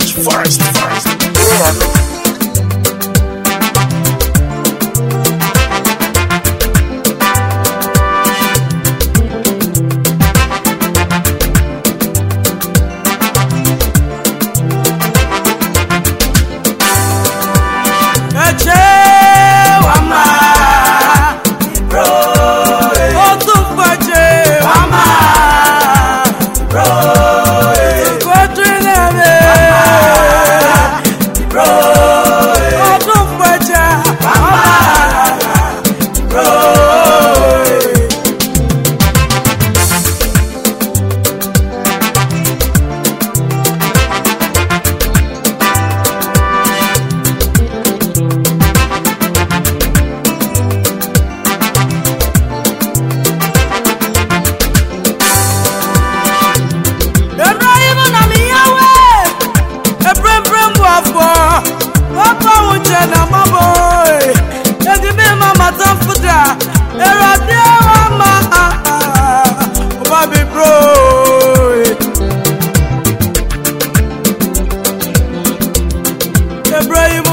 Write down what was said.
March 1st. Ibrahim